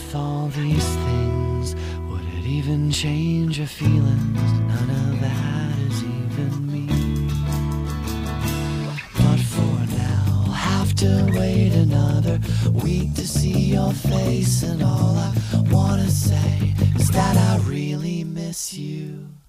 with all these things? Would it even change your feelings? None of that is even me. But for now, I'll have to wait another week to see your face, and all I wanna say is that I really miss you.